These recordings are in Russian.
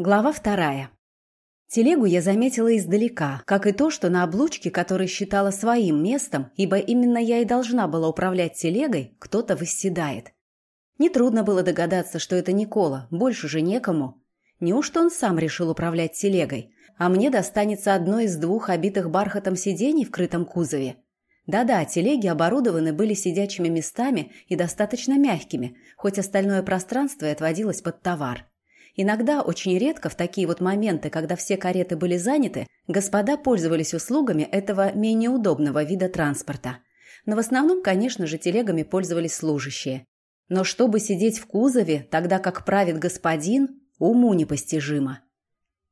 Глава вторая. Телегу я заметила издалека, как и то, что на облучке, который считала своим местом, ибо именно я и должна была управлять телегой, кто-то восседает. Нетрудно было догадаться, что это Никола, больше же некому. Неужто он сам решил управлять телегой, а мне достанется одно из двух обитых бархатом сидений в крытом кузове? Да-да, телеги оборудованы были сидячими местами и достаточно мягкими, хоть остальное пространство и отводилось под товар. Иногда, очень редко, в такие вот моменты, когда все кареты были заняты, господа пользовались услугами этого менее удобного вида транспорта. Но в основном, конечно же, телегами пользовались служащие. Но чтобы сидеть в кузове, тогда как правит господин, уму непостижимо.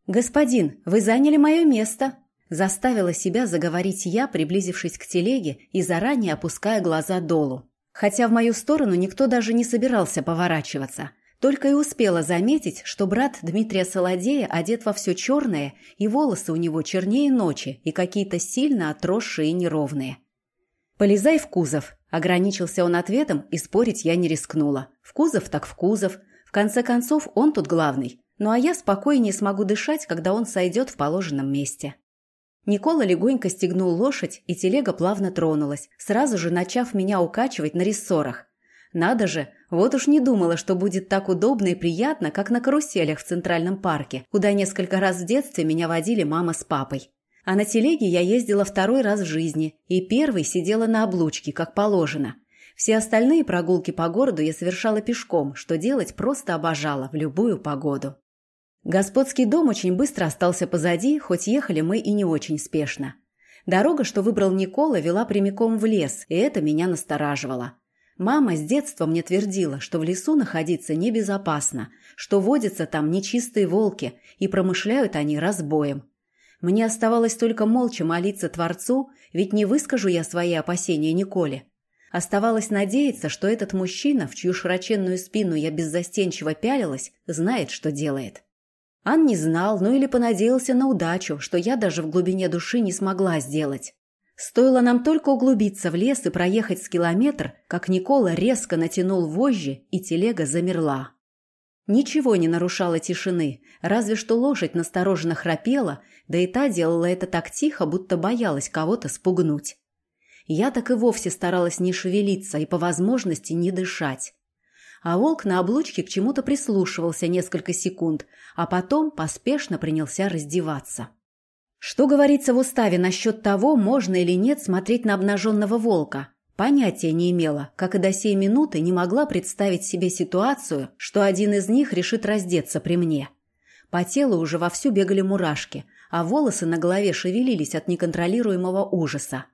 «Господин, вы заняли мое место!» Заставила себя заговорить я, приблизившись к телеге и заранее опуская глаза долу. Хотя в мою сторону никто даже не собирался поворачиваться – только и успела заметить, что брат Дмитрия Солодея одет во все черное, и волосы у него чернее ночи и какие-то сильно отросшие и неровные. «Полезай в кузов», – ограничился он ответом, и спорить я не рискнула. «В кузов так в кузов. В конце концов, он тут главный. Ну а я спокойнее смогу дышать, когда он сойдет в положенном месте». Никола легонько стегнул лошадь, и телега плавно тронулась, сразу же начав меня укачивать на рессорах. Надо же, вот уж не думала, что будет так удобно и приятно, как на каруселях в Центральном парке, куда несколько раз в детстве меня водили мама с папой. А на телеге я ездила второй раз в жизни, и первый сидела на облучке, как положено. Все остальные прогулки по городу я совершала пешком, что делать просто обожала в любую погоду. Господский дом очень быстро остался позади, хоть ехали мы и не очень спешно. Дорога, что выбрал Никола, вела прямиком в лес, и это меня настораживало. Мама с детства мне твердила, что в лесу находиться небезопасно, что водятся там нечистые волки и промышляют они разбоем. Мне оставалось только молча молиться Творцу, ведь не выскажу я свои опасения Николе. Оставалось надеяться, что этот мужчина, в чью широченную спину я беззастенчиво пялилась, знает, что делает. Ан не знал, ну или понадеялся на удачу, что я даже в глубине души не смогла сделать. Стоило нам только углубиться в лес и проехать с километр, как Никола резко натянул вожжи, и телега замерла. Ничего не нарушало тишины, разве что лошадь настороженно храпела, да и та делала это так тихо, будто боялась кого-то спугнуть. Я так и вовсе старалась не шевелиться и по возможности не дышать. А волк на облучке к чему-то прислушивался несколько секунд, а потом поспешно принялся раздеваться. Что говорится в уставе насчет того, можно или нет смотреть на обнаженного волка? Понятия не имела, как и до сей минуты не могла представить себе ситуацию, что один из них решит раздеться при мне. По телу уже вовсю бегали мурашки, а волосы на голове шевелились от неконтролируемого ужаса.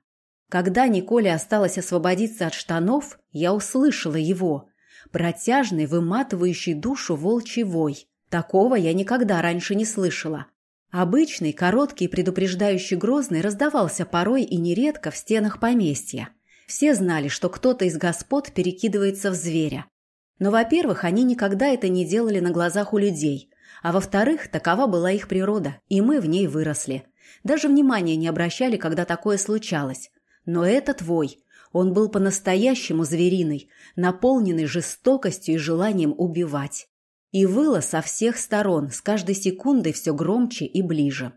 Когда Николе осталось освободиться от штанов, я услышала его. Протяжный, выматывающий душу волчий вой. Такого я никогда раньше не слышала. Обычный, короткий, предупреждающий грозный раздавался порой и нередко в стенах поместья. Все знали, что кто-то из господ перекидывается в зверя. Но, во-первых, они никогда это не делали на глазах у людей, а во-вторых, такова была их природа, и мы в ней выросли. Даже внимания не обращали, когда такое случалось. Но этот вой, он был по-настоящему звериный, наполненный жестокостью и желанием убивать и выла со всех сторон, с каждой секундой все громче и ближе.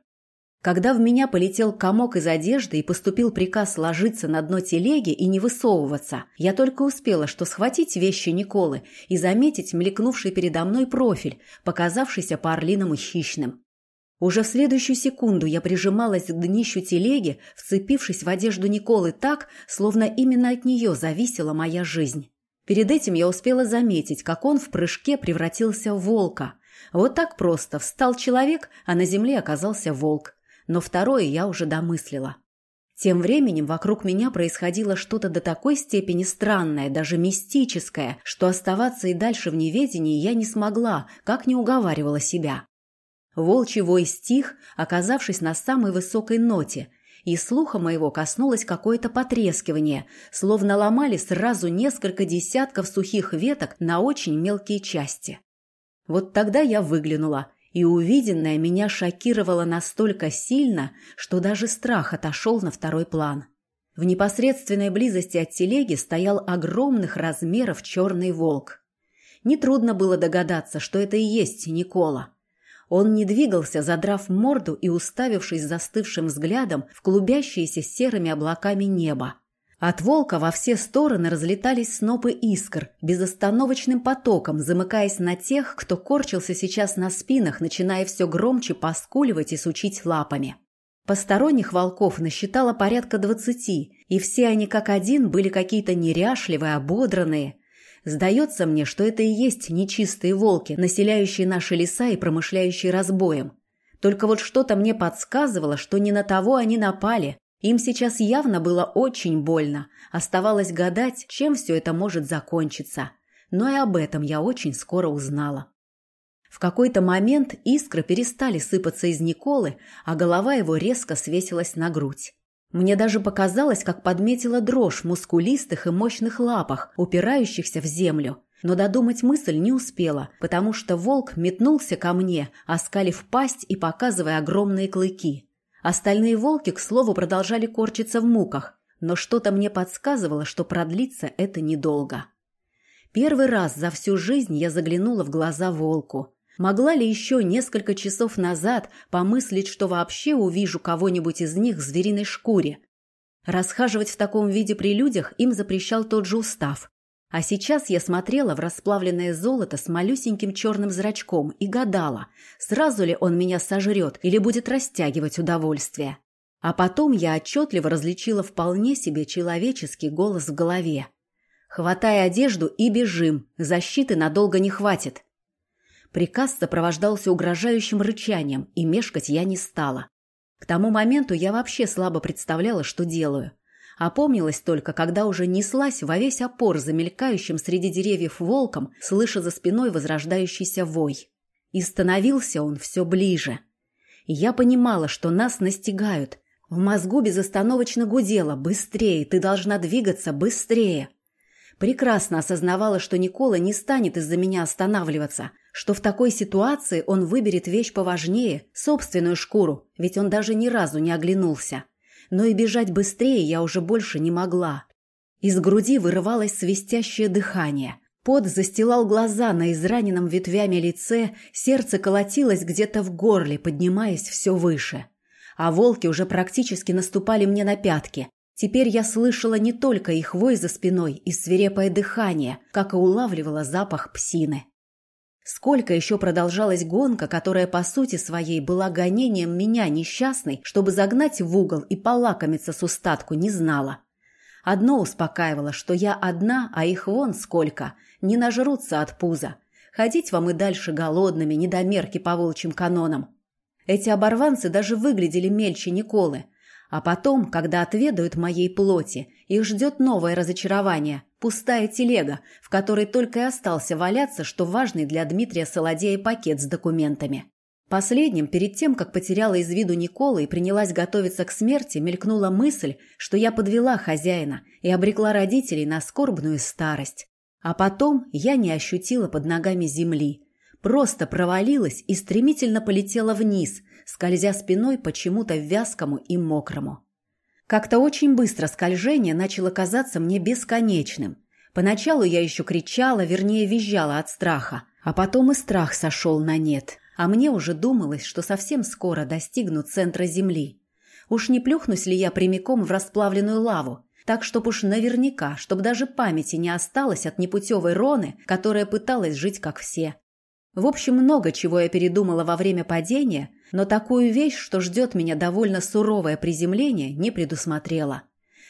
Когда в меня полетел комок из одежды и поступил приказ ложиться на дно телеги и не высовываться, я только успела что схватить вещи Николы и заметить мелькнувший передо мной профиль, показавшийся по-орлиному хищным. Уже в следующую секунду я прижималась к днищу телеги, вцепившись в одежду Николы так, словно именно от нее зависела моя жизнь. Перед этим я успела заметить, как он в прыжке превратился в волка. Вот так просто встал человек, а на земле оказался волк. Но второе я уже домыслила. Тем временем вокруг меня происходило что-то до такой степени странное, даже мистическое, что оставаться и дальше в неведении я не смогла, как не уговаривала себя. Волчий вой стих, оказавшись на самой высокой ноте, и слуха моего коснулось какое-то потрескивание, словно ломали сразу несколько десятков сухих веток на очень мелкие части. Вот тогда я выглянула, и увиденное меня шокировало настолько сильно, что даже страх отошел на второй план. В непосредственной близости от телеги стоял огромных размеров черный волк. Нетрудно было догадаться, что это и есть Никола. Он не двигался, задрав морду и уставившись застывшим взглядом в клубящееся серыми облаками небо. От волка во все стороны разлетались снопы искр, безостановочным потоком, замыкаясь на тех, кто корчился сейчас на спинах, начиная все громче поскуливать и сучить лапами. Посторонних волков насчитало порядка двадцати, и все они как один были какие-то неряшливые, ободранные. Сдается мне, что это и есть нечистые волки, населяющие наши леса и промышляющие разбоем. Только вот что-то мне подсказывало, что не на того они напали, им сейчас явно было очень больно. Оставалось гадать, чем все это может закончиться. Но и об этом я очень скоро узнала. В какой-то момент искры перестали сыпаться из Николы, а голова его резко свесилась на грудь. Мне даже показалось, как подметила дрожь в мускулистых и мощных лапах, упирающихся в землю. Но додумать мысль не успела, потому что волк метнулся ко мне, оскалив пасть и показывая огромные клыки. Остальные волки, к слову, продолжали корчиться в муках, но что-то мне подсказывало, что продлится это недолго. Первый раз за всю жизнь я заглянула в глаза волку. Могла ли еще несколько часов назад помыслить, что вообще увижу кого-нибудь из них в звериной шкуре? Расхаживать в таком виде при людях им запрещал тот же устав. А сейчас я смотрела в расплавленное золото с малюсеньким черным зрачком и гадала, сразу ли он меня сожрет или будет растягивать удовольствие. А потом я отчетливо различила вполне себе человеческий голос в голове. «Хватай одежду и бежим, защиты надолго не хватит». Приказ сопровождался угрожающим рычанием, и мешкать я не стала. К тому моменту я вообще слабо представляла, что делаю – Опомнилась только, когда уже неслась во весь опор за мелькающим среди деревьев волком, слыша за спиной возрождающийся вой. И становился он все ближе. Я понимала, что нас настигают. В мозгу безостановочно гудело «Быстрее! Ты должна двигаться быстрее!» Прекрасно осознавала, что Никола не станет из-за меня останавливаться, что в такой ситуации он выберет вещь поважнее, собственную шкуру, ведь он даже ни разу не оглянулся но и бежать быстрее я уже больше не могла. Из груди вырывалось свистящее дыхание. Пот застилал глаза на израненном ветвями лице, сердце колотилось где-то в горле, поднимаясь все выше. А волки уже практически наступали мне на пятки. Теперь я слышала не только их вой за спиной и свирепое дыхание, как и улавливала запах псины. Сколько еще продолжалась гонка, которая по сути своей была гонением меня, несчастной, чтобы загнать в угол и полакомиться с устатку, не знала. Одно успокаивало, что я одна, а их вон сколько, не нажрутся от пуза. Ходить вам и дальше голодными, недомерки по волчьим канонам. Эти оборванцы даже выглядели мельче Николы – а потом, когда отведают моей плоти, их ждет новое разочарование – пустая телега, в которой только и остался валяться, что важный для Дмитрия Солодея пакет с документами. Последним, перед тем, как потеряла из виду Никола и принялась готовиться к смерти, мелькнула мысль, что я подвела хозяина и обрекла родителей на скорбную старость. А потом я не ощутила под ногами земли. Просто провалилась и стремительно полетела вниз, скользя спиной почему-то вязкому и мокрому. Как-то очень быстро скольжение начало казаться мне бесконечным. Поначалу я еще кричала, вернее визжала от страха, а потом и страх сошел на нет, а мне уже думалось, что совсем скоро достигну центра Земли. Уж не плюхнусь ли я прямиком в расплавленную лаву, так чтоб уж наверняка, чтоб даже памяти не осталось от непутевой Роны, которая пыталась жить как все. В общем, много чего я передумала во время падения, но такую вещь, что ждет меня довольно суровое приземление, не предусмотрела.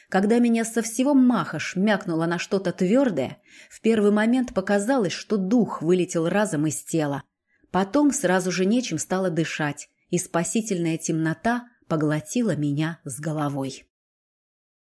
Когда меня со всего маха шмякнуло на что-то твердое, в первый момент показалось, что дух вылетел разом из тела. Потом сразу же нечем стало дышать, и спасительная темнота поглотила меня с головой.